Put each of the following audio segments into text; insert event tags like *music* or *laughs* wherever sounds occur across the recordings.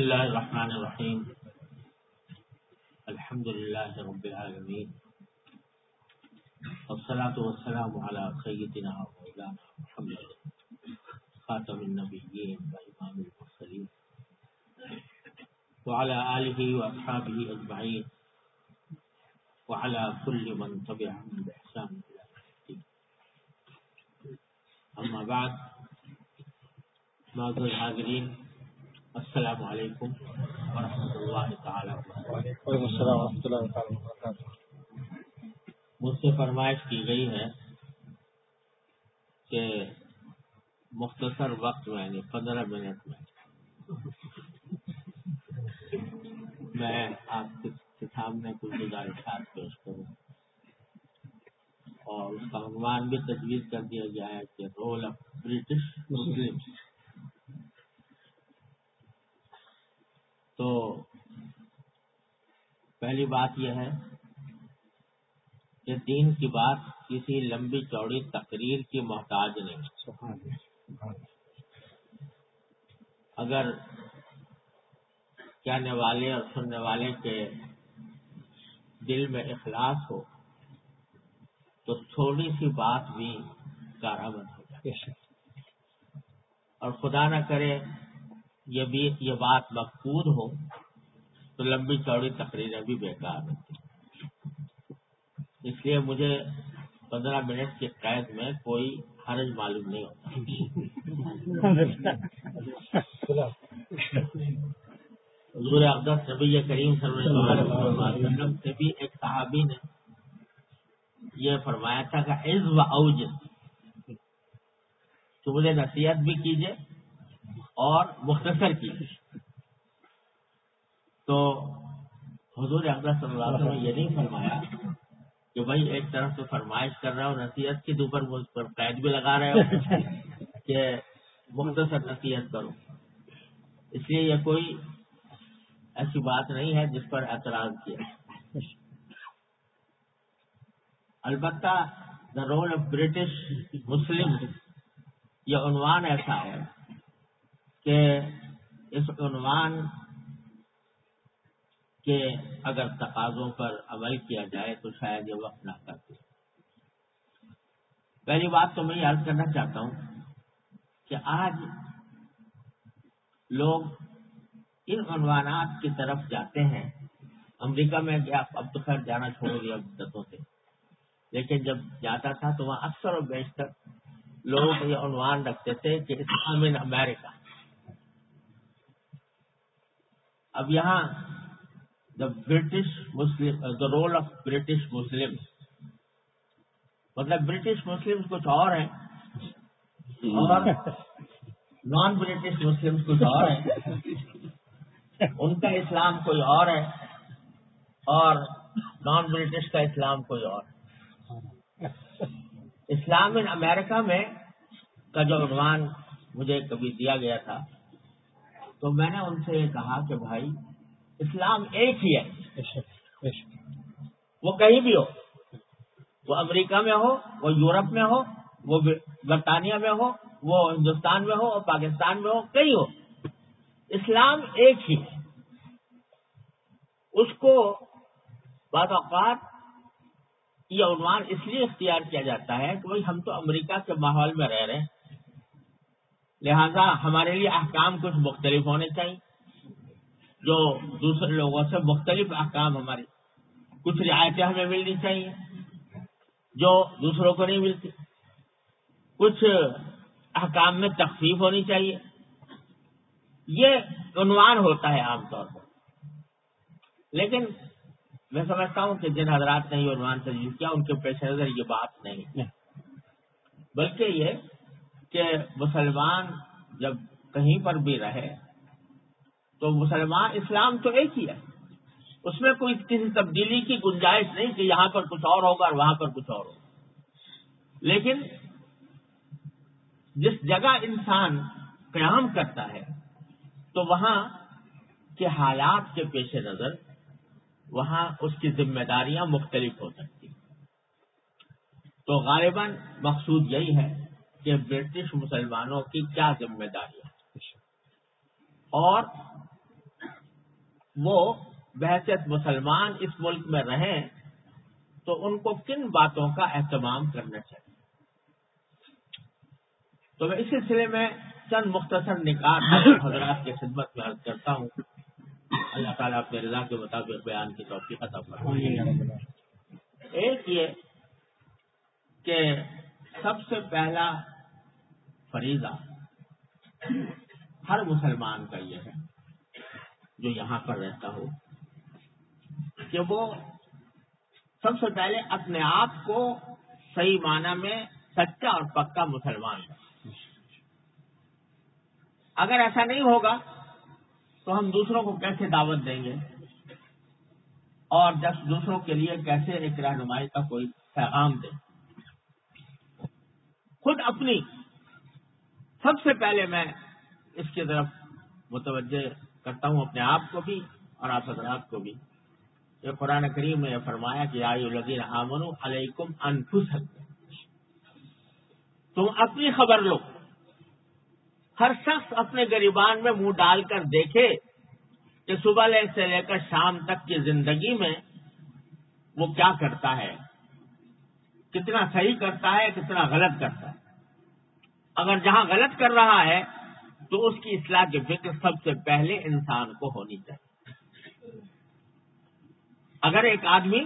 بسم الله الرحمن الرحيم الحمد لله رب العالمين والصلاة والسلام على سيدنا ومولانا محمد خاتم النبيين وإمام المرسلين وعلى آله وأصحابه أجمعين وعلى كل من تبعهم بإحسان إلى الدين أما بعد معذور الحاضرين السلام علیکم ورحمۃ اللہ تعالی وعلیکم السلام ورحمۃ اللہ تعالی وبرکاتہ۔ مجھ سے فرمائش کی گئی ہے کہ مختصر وقت میں یعنی پندرہ منٹ میں میں آپ کے سامنے کچھ گزارشات پیش کروں۔ اور اس کا عنوان بھی تجویز کر دیا گیا ہے کہ رول آف برٹش مسلم۔ تو پہلی بات یہ ہے کہ دین کی بات کسی لمبی چوڑی تقریر کی محتاج نہیں اگر کہنے والے اور سننے والے کے دل میں اخلاص ہو تو تھوڑی سی بات بھی کارآمد ہو جائے۔ اور خدا نہ کرے یہ بھی یہ بات مقبول ہو تو لمبی چوڑی تقریریں بھی بیکار ہوتی اس لیے مجھے پندرہ منٹ کے قید میں کوئی حرج معلوم نہیں ہوتا۔ حضور اقدس نبی کریم صلی اللہ علیہ وسلم سے بھی ایک صحابی نے یہ فرمایا تھا کہ عز و اوج تو مجھے نصیحت بھی کیجیے اور مختصر کی۔ تو حضور اقدام صلی اللہ علیہ وسلم نے یہ نہیں فرمایا کہ بھائی ایک طرف سے فرمائش کر رہا ہوں نصیحت کے اوپر مجھ پر قید بھی لگا رہے ہو *laughs* کہ مختصر نصیحت کرو۔ اس لیے یہ کوئی ایسی بات نہیں ہے جس پر اعتراض کیا۔ البتہ the role of British Muslim یہ عنوان ایسا ہے۔ کہ اس عنوان کے اگر تقاضوں پر عمل کیا جائے تو شاید یہ وقت نہ کرتے۔ پہلی بات تو میں یہ عرض کرنا چاہتا ہوں کہ آج لوگ ان عنوانات کی طرف جاتے ہیں۔ امریکہ میں گیا اب تو خیر جانا چھوڑ دیا مدتوں سے۔ لیکن جب جاتا تھا تو وہاں اکثر و بیشتر لوگ یہ عنوان رکھتے تھے کہ اسلام ان امیرکا اب یہاں the British Muslim the role of British Muslim مطلب برٹش مسلم کچھ اور ہیں. اور نان برٹش مسلم کچھ اور ہیں. ان کا اسلام کوئی اور ہے اور نان برٹش کا اسلام کوئی اور. ہے اسلام ان امریکہ میں کا جو عنوان مجھے کبھی دیا گیا تھا تو میں نے ان سے یہ کہا کہ بھائی، اسلام ایک ہی ہے۔ وہ کہیں بھی ہو، وہ امریکہ میں ہو، وہ یورپ میں ہو، وہ برطانیہ میں ہو، وہ ہندوستان میں ہو اور پاکستان میں ہو، کہیں ہو۔ اسلام ایک ہی ہے۔ اس کو بعض اوقات یہ عنوان اس لیے اختیار کیا جاتا ہے کہ بھائی، ہم تو امریکہ کے ماحول میں رہ رہے ہیں۔ لہذا ہمارے لیے احکام کچھ مختلف ہونے چاہیے۔ جو دوسرے لوگوں سے مختلف احکام ہمارے، کچھ رعایتیں ہمیں ملنی چاہیے جو دوسروں کو نہیں ملتی۔ کچھ احکام میں تخفیف ہونی چاہیے۔ یہ عنوان ہوتا ہے عام طور پر۔ لیکن میں سمجھتا ہوں کہ جن حضرات نے یہ عنوان تجویز کیا، ان کے پیش نظر یہ بات نہیں بلکہ یہ کہ مسلمان جب کہیں پر بھی رہے، تو مسلمان اسلام تو ایک ہی ہے۔ اس میں کوئی کسی تبدیلی کی گنجائش نہیں کہ یہاں پر کچھ اور ہوگا اور وہاں پر کچھ اور ہوگا۔ لیکن جس جگہ انسان قیام کرتا ہے، تو وہاں کے حالات کے پیش نظر، وہاں اس کی ذمہ داریاں مختلف ہو سکتی۔ تو غالباً مقصود یہی ہے کہ برٹش مسلمانوں کی کیا ذمہ داریاں اور وہ بحثیت مسلمان اس ملک میں رہیں تو ان کو کن باتوں کا اہتمام کرنا چاہیے؟ تو میں اس سلسلے میں چند مختصر نکات حضرات کی خدمت میں عرض کرتا ہوں۔ اللہ تعالیٰ اپنے رضا کے مطابق بیان کی توفیق عطا فرمائے۔ ایک یہ کہ سب سے پہلا فریضہ۔ ہر مسلمان کا یہ ہے، جو یہاں پر رہتا ہو، کہ وہ سب سے پہلے اپنے آپ کو صحیح معنی میں سچا اور پکا مسلمان ہے اگر ایسا نہیں ہوگا تو ہم دوسروں کو کیسے دعوت دیں گے؟ اور جب دوسروں کے لیے کیسے ایک رہنمائی کا کوئی پیغام دیں۔ خود اپنی سب سے پہلے میں اس کی طرف متوجہ کرتا ہوں اپنے آپ کو بھی اور آپ حضرات کو بھی یہ قرآن کریم نے فرمایا کہ آئی الدین امن علیکم انفس تم اپنی خبر لو۔ ہر شخص اپنے گریبان میں منہ ڈال کر دیکھے کہ صبح لے سے لے کر شام تک کی زندگی میں وہ کیا کرتا ہے۔ کتنا صحیح کرتا ہے، کتنا غلط کرتا ہے۔ اگر جہاں غلط کر رہا ہے، تو اس کی اصلاح کی فکر سب سے پہلے انسان کو ہونی چاہیے۔ اگر ایک آدمی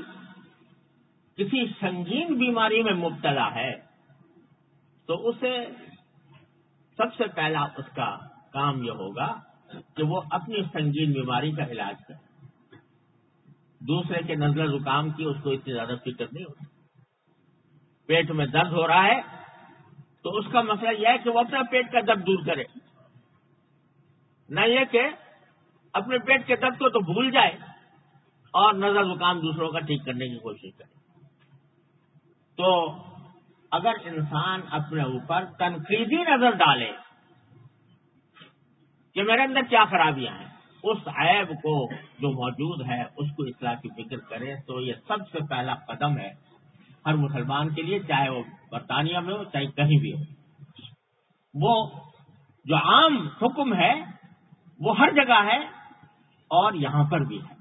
کسی سنگین بیماری میں مبتلا ہے، تو اسے سب سے پہلا اس کا کام یہ ہوگا کہ وہ اپنی سنگین بیماری کا علاج کرے۔ دوسرے کے نزلہ زکام کی اس کو اتنی زیادہ فکر نہیں ہوتی۔ پیٹ میں درد ہو رہا ہے تو اس کا مسئلہ یہ ہے کہ وہ اپنا پیٹ کا درد دور کرے۔ نہ یہ کہ اپنے پیٹ کے درد کو تو بھول جائے اور نظر زکام دوسروں کا ٹھیک کرنے کی کوشش کرے۔ تو اگر انسان اپنے اوپر تنقیدی نظر ڈالے کہ میرے اندر کیا خرابیاں ہیں، اس عیب کو جو موجود ہے، اس کو اصلاح کی فکر کرے، تو یہ سب سے پہلا قدم ہے ہر مسلمان کے لیے، چاہے وہ برطانیہ میں ہو، چاہے کہیں بھی ہو۔ وہ جو عام حکم ہے، وہ ہر جگہ ہے اور یہاں پر بھی ہے۔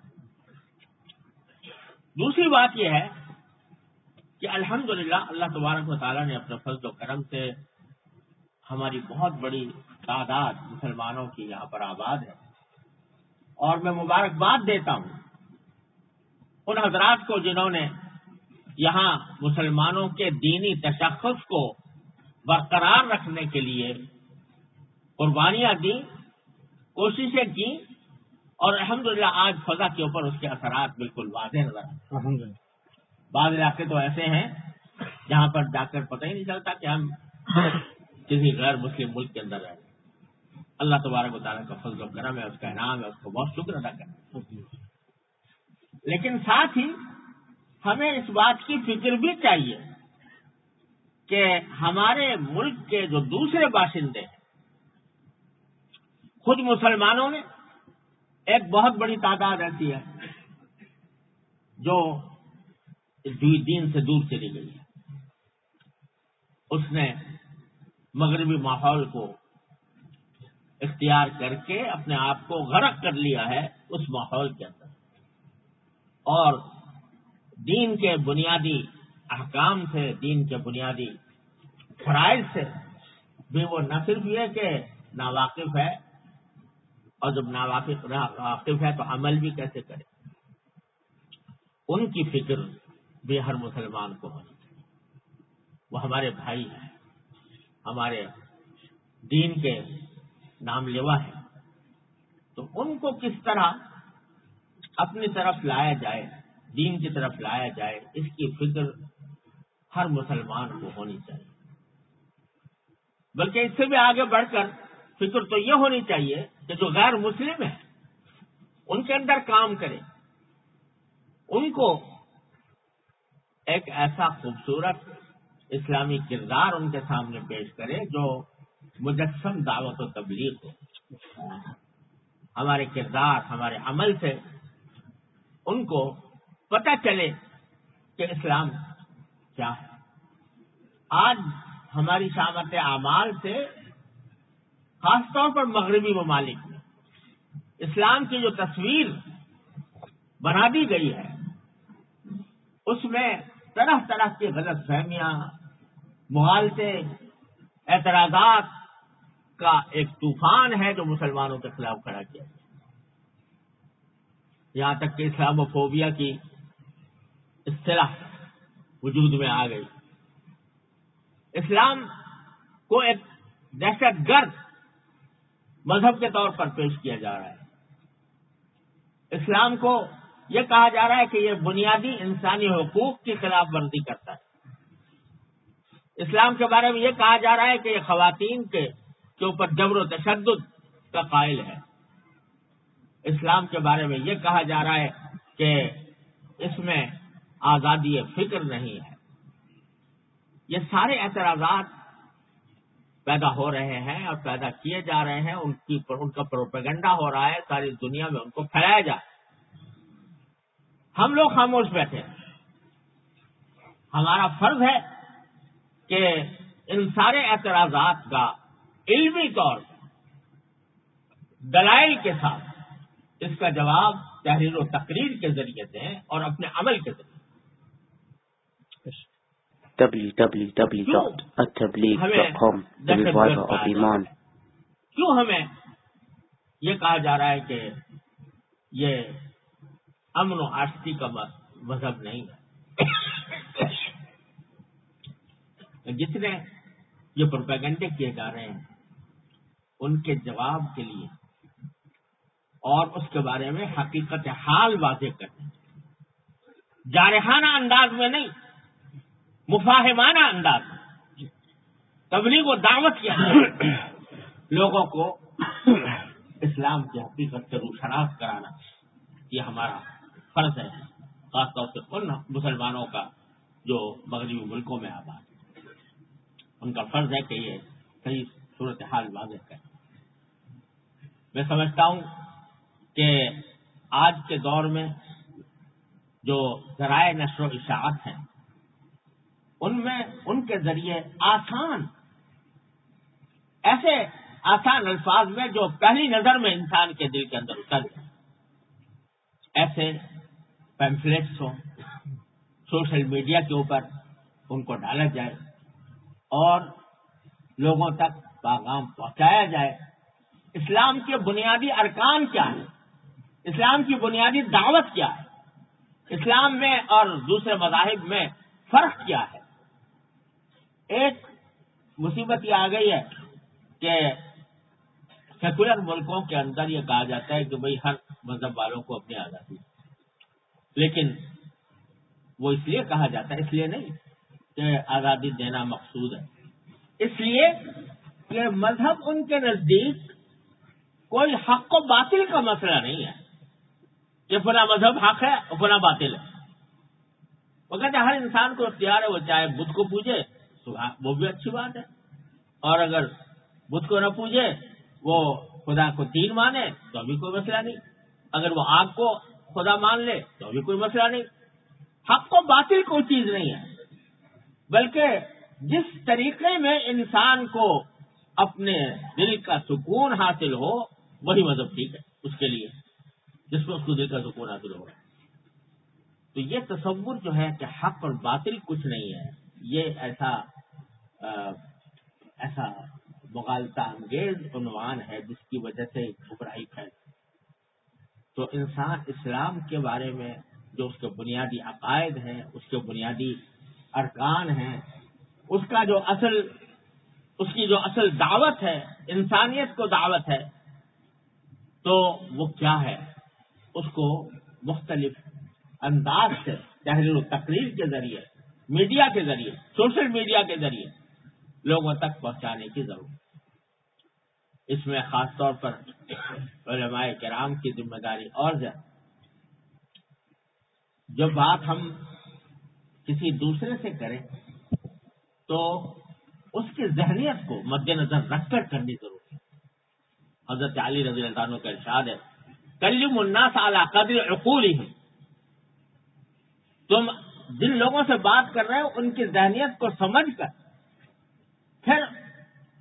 دوسری بات یہ ہے کہ الحمد اللہ تبارک و تعالیٰ نے اپنے فضل و کرم سے ہماری بہت بڑی تعداد مسلمانوں کی یہاں پر آباد ہے۔ اور میں مبارکباد دیتا ہوں ان حضرات کو جنہوں نے یہاں مسلمانوں کے دینی تشخص کو برقرار رکھنے کے لیے قربانیاں دی کوششیں کی اور الحمدللہ آج فضا کے اوپر اس کے اثرات بالکل واضح نظر آتے بعض علاقے تو ایسے ہیں جہاں پر جا کر پتہ ہی نہیں چلتا کہ ہم کسی غیر مسلم ملک کے اندر رہتے اللہ تبارک و تعالیٰ کا فضل و کرم ہے اس کا انعام ہے اس کو بہت شکر ادا کریں لیکن ساتھ ہی ہمیں اس بات کی فکر بھی چاہیے کہ ہمارے ملک کے جو دوسرے باشندے ہیں، خود مسلمانوں نے ایک بہت بڑی تعداد ایسی ہے جو دین سے دور چلی گئی ہے۔ اس نے مغربی ماحول کو اختیار کر کے اپنے آپ کو غرق کر لیا ہے اس ماحول کے اندر۔ اور دین کے بنیادی احکام سے، دین کے بنیادی فرائض سے بھی وہ نہ صرف یہ کہ ناواقف ہے اور جب ناواقف واقف ہے تو عمل بھی کیسے کرے؟ ان کی فکر بھی ہر مسلمان کو ہونی چاہیے۔ وہ ہمارے بھائی ہیں، ہمارے دین کے نام لیوا ہیں۔ تو ان کو کس طرح اپنی طرف لایا جائے؟ دین کی طرف لایا جائے، اس کی فکر ہر مسلمان کو ہونی چاہیے۔ بلکہ اس سے بھی آگے بڑھ کر فکر تو یہ ہونی چاہیے کہ جو غیر مسلم ہیں، ان کے اندر کام کرے ان کو ایک ایسا خوبصورت اسلامی کردار ان کے سامنے پیش کرے جو مجسم دعوت و تبلیغ ہو۔ ہمارے کردار، ہمارے عمل سے ان کو پتہ چلے کہ اسلام کیا ہے۔ آج ہماری شامت اعمال سے خاص طور پر مغربی ممالک میں اسلام کی جو تصویر بنا دی گئی ہے، اس میں طرح طرح کی غلط فہمیاں مغالطے اعتراضات کا ایک طوفان ہے جو مسلمانوں کے خلاف کھڑا کیا یہاں تک کہ اسلام فوبیا کی اصطلاح وجود میں آ گئی۔ اسلام کو ایک دہشت گرد مذہب کے طور پر پیش کیا جا رہا ہے۔ اسلام کو یہ کہا جا رہا ہے کہ یہ بنیادی انسانی حقوق کی خلاف ورزی کرتا ہے۔ اسلام کے بارے میں یہ کہا جا رہا ہے کہ یہ خواتین کے کے اوپر جبر و تشدد کا قائل ہے۔ اسلام کے بارے میں یہ کہا جا رہا ہے کہ اس میں آزادی فکر نہیں ہے۔ یہ سارے اعتراضات پیدا ہو رہے ہیں اور پیدا کیے جا رہے ہیں۔ ان کی ان کا پروپیگنڈا ہو رہا ہے۔ ساری دنیا میں ان کو پھیلایا جائے ہم لوگ خاموش بیٹھے ہمارا فرض ہے کہ ان سارے اعتراضات کا علمی طور دلائل کے ساتھ اس کا جواب تحریر و تقریر کے ذریعے دیں اور اپنے عمل کے ذریعے۔ کیوں ہمیں یہ کہا جا رہا ہے کہ یہ امن و آشتی کا مذہب نہیں ہے۔ جتنے یہ پروپیگنڈے کیے جا رہے ہیں ان کے جواب کے لیے اور اس کے بارے میں حقیقت حال واضح کرنے جارحانہ انداز میں نہیں۔ مفاہمانہ انداز۔ میں تبلیغ و دعوت کیا لوگوں کو اسلام کی حقیقت سے روشناس کرانا یہ ہمارا فرض ہے۔ خاص طور سے ان مسلمانوں کا جو مغربی ملکوں میں آباد ان کا فرض ہے کہ یہ صحیح صورت حال واضح کریں۔ میں سمجھتا ہوں کہ آج کے دور میں جو ذرائع نشر و اشاعت ہیں ان میں ان کے ذریعے آسان ایسے آسان الفاظ میں جو پہلی نظر میں انسان کے دل کے اندر اتر جائے۔ ایسے پیمفلیٹس ہوں، سوشل میڈیا کے اوپر ان کو ڈالا جائے اور لوگوں تک باغام پہنچایا جائے۔ اسلام کے بنیادی ارکان کیا ہے اسلام کی بنیادی دعوت کیا ہے؟ اسلام میں اور دوسرے مذاہب میں فرق کیا ہے؟ ایک مصیبت یہ آ گئی ہے کہ سیکولر ملکوں کے اندر یہ کہا جاتا ہے کہ بھئی ہر مذہب والوں کو اپنی آزادی لیکن وہ اس لیے کہا جاتا ہے، اس لیے نہیں کہ آزادی دینا مقصود ہے۔ اس لیے کہ مذہب ان کے نزدیک کوئی حق و باطل کا مسئلہ نہیں ہے۔ کہ فلاں مذہب حق ہے اور فلاں باطل ہے۔ وہ کہتے ہر انسان کو اختیار ہے، وہ چاہے بدھ کو پوجے تو وہ بھی اچھی بات ہے۔ اور اگر بدھ کو نہ پوجے، وہ خدا کو تین مانے، تو ابھی کوئی مسئلہ نہیں۔ اگر وہ آگ کو خدا مان لے، تو ابھی کوئی مسئلہ نہیں۔ حق و باطل کوئی چیز نہیں ہے۔ بلکہ جس طریقے میں انسان کو اپنے دل کا سکون حاصل ہو، وہی مذہب ٹھیک ہے، اس کے لیے۔ جس میں اس کو دل کا سکون حاصل ہوگا تو یہ تصور جو ہے کہ حق اور باطل کچھ نہیں ہے۔ یہ ایسا ایسا مغالطہ انگیز عنوان ہے جس کی وجہ سے گھبراہی پھیل تو انسان اسلام کے بارے میں جو اس کے بنیادی عقائد ہیں، اس کے بنیادی ارکان ہیں، اس کا جو اصل، اس کی جو اصل دعوت ہے، انسانیت کو دعوت ہے، تو وہ کیا ہے؟ اس کو مختلف انداز سے تحریر و تقریر کے ذریعے میڈیا کے ذریعے، سوشل میڈیا کے ذریعے لوگوں تک پہنچانے کی ضرورت اس میں خاص طور پر علماء کرام کی ذمہ داری اور زیادہ۔ جو بات ہم کسی دوسرے سے کریں، تو اس کی ذہنیت کو مد نظر رکھ کر کرنی ضروری ہے۔ حضرت علی رضی اللہ عنہ کا ارشاد ہے کلیم الناس علی قدر عقول ہی تم جن لوگوں سے بات کر رہے ہو، ان کی ذہنیت کو سمجھ کر پھر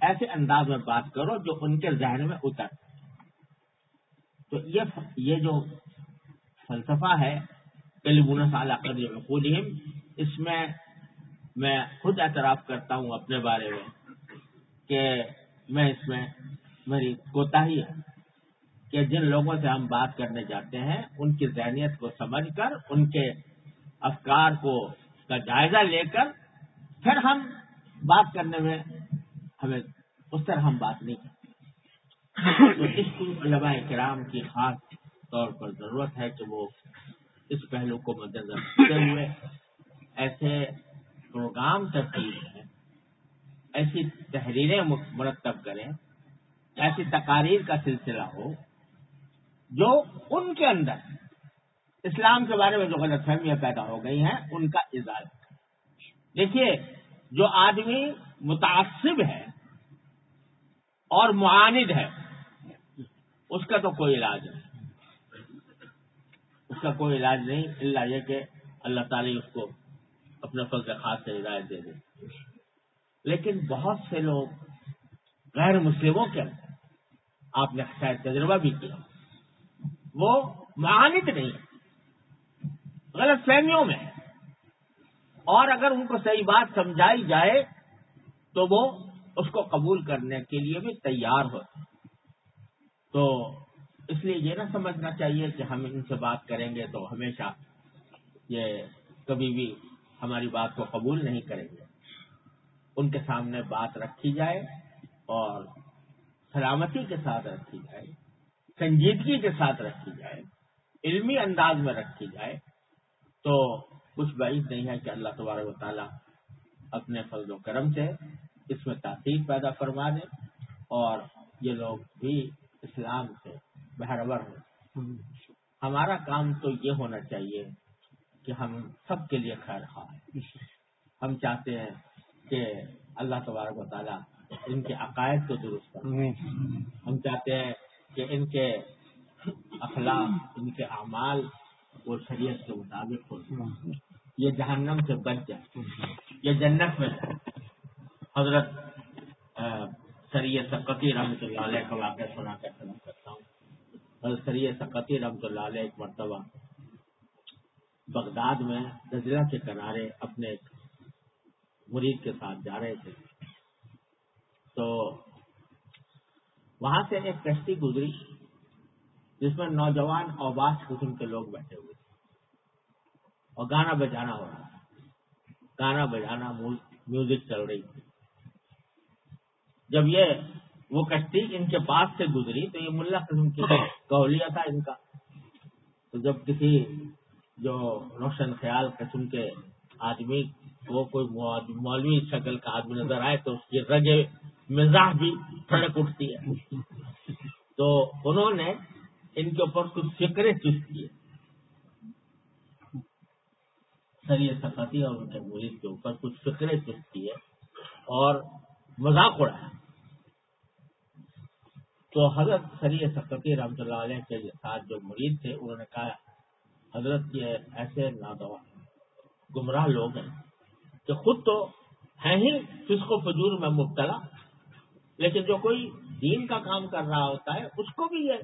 ایسے انداز میں بات کرو جو ان کے ذہن میں اتر۔ تو یہ یہ جو فلسفہ ہے کلیمون عقولہم، اس میں میں خود اعتراف کرتا ہوں اپنے بارے میں کہ میں اس میں میری کوتا ہی ہے کہ جن لوگوں سے ہم بات کرنے جاتے ہیں، ان کی ذہنیت کو سمجھ کر، ان کے افکار کو کا جائزہ لے کر پھر ہم بات کرنے میں ہمیں اس طرح ہم بات نہیں کرتے تو اس کو علماء کرام کی خاص طور پر ضرورت ہے کہ وہ اس پہلو کو مد نظر رکھتے ہوئے ایسے پروگرام ترتیب کریں، ایسی تحریریں مرتب کریں، ایسی تقاریر کا سلسلہ ہو جو ان کے اندر اسلام کے بارے میں جو غلط فہمیاں پیدا ہو گئی ہیں، ان کا اظہار دیکھیے، جو آدمی متعصب ہے اور معاند ہے، اس کا تو کوئی علاج نہیں۔ اس کا کوئی علاج نہیں اللہ یہ کہ اللہ تعالی اس کو اپنے فضل خاص سے ہدایت دے دے۔ لیکن بہت سے لوگ غیر مسلموں کے اندر آپ نے شاید تجربہ بھی کیا، وہ معانت نہیں۔ غلط فہمیوں میں اور اگر ان کو صحیح بات سمجھائی جائے تو وہ اس کو قبول کرنے کے لیے بھی تیار ہوتے تو اس لیے یہ نہ سمجھنا چاہیے کہ ہم ان سے بات کریں گے تو ہمیشہ یہ کبھی بھی ہماری بات کو قبول نہیں کریں گے۔ ان کے سامنے بات رکھی جائے اور سلامتی کے ساتھ رکھی جائے، سنجیدگی کے ساتھ رکھی جائے، علمی انداز میں رکھی جائے تو کچھ بعید نہیں ہے کہ اللہ تبارک و تعالیٰ اپنے فضل و کرم سے اس میں تاثیر پیدا فرما دے اور یہ لوگ بھی اسلام سے بہرور ہوں۔ ہمارا کام تو یہ ہونا چاہیے کہ ہم سب کے لیے خیر خواہ۔ ہم چاہتے ہیں کہ اللہ تبارک و تعالیٰ ان کے عقائد کو درست کریں ہم چاہتے ہیں کہ ان کے اخلاق ان کے اعمال وہ شریعت کے مطابق ہو یہ جہنم سے بچ جائے۔ یہ جنت میں حضرت سریع سقتی رحمۃ اللہ علیہ کا واقعہ سنا کر سنا کرتا ہوں۔ حضرت سریع سقتی رحمۃ اللہ علیہ ایک مرتبہ بغداد میں نزلہ کے کنارے اپنے مرید کے ساتھ جا رہے تھے۔ تو وہاں سے ایک کشتی گزری۔ جس میں نوجوان اور باس قسم کے لوگ بیٹھے ہوئے تھے۔ اور گانا بجانا ہو رہا گانا بجانا، میوزک چل رہی تھی۔ جب یہ وہ کشتی ان کے پاس سے گزری تو یہ ملا قسم کی کوہلیا تھا ان کا۔ تو جب کسی جو روشن خیال قسم کے آدمی کو کوئی مولوی شکل کا آدمی نظر آئے تو اس کی رگے مزاح بھی کھڑک اٹھتی ہے۔ تو انہوں نے ان کے اوپر کچھ فکرے چست کیے۔ سری سفتی اور ان کے مرید کے اوپر کچھ فکرے چست کیے اور مذاق اڑایا۔ تو حضرت سری سفتی رحمۃ اللہ علیہ کے ساتھ جو مرید تھے، انہوں نے کہا، حضرت یہ ایسے نادوا گمراہ لوگ ہیں کہ خود تو ہیں ہی فسق و فجور میں مبتلا، لیکن جو کوئی دین کا کام کر رہا ہوتا ہے، اس کو بھی یہ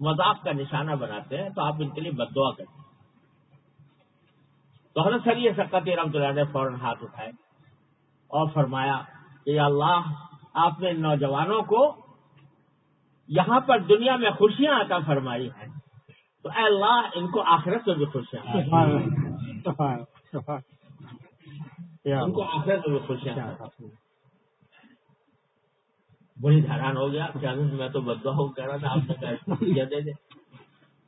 مذاق کا نشانہ بناتے ہیں تو آپ ان کے لیے بد دعا کریں تو حضرت سر یہ سکت رحمۃ اللہ نے فوراً ہاتھ اٹھائے اور فرمایا کہ اللہ آپ نے نوجوانوں کو یہاں پر دنیا میں خوشیاں عطا فرمائی ہیں۔ تو اے اللہ ان کو آخرت میں بھی خوشیاں ان کو آخرت میں بھی خوشیاں بڑی حیران ہو گیا میں تو بدوا ہو، کہہ رہا تھا، آپ نے خوشیاں دے دے۔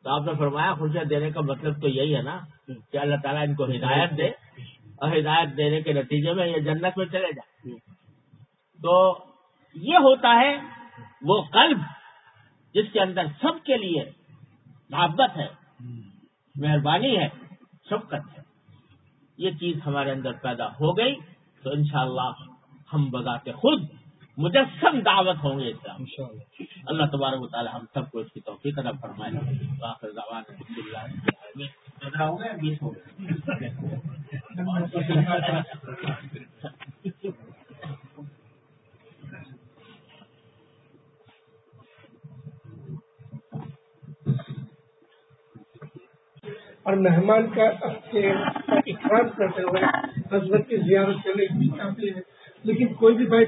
تو آپ نے فرمایا، خوشیاں دینے کا مطلب تو یہی ہے نا کہ اللہ تعالیٰ ان کو ہدایت دے اور ہدایت دینے کے نتیجے میں یہ جنت میں چلے جائے۔ تو یہ ہوتا ہے وہ قلب جس کے اندر سب کے لیے محبت ہے، مہربانی ہے، شفقت ہے۔ یہ چیز ہمارے اندر پیدا ہو گئی تو انشاءاللہ ہم بذات خود مجسم دعوت ہوں گے اللہ تبارک و تعالی ہم سب کو اس کی توفیق ادا فرمائے۔ اور مہمان کا اکرام کرتے ہوئے حضرت کی زیارت کرنے کی چاہتے ہیں۔ لیکن کوئی بھی بھائی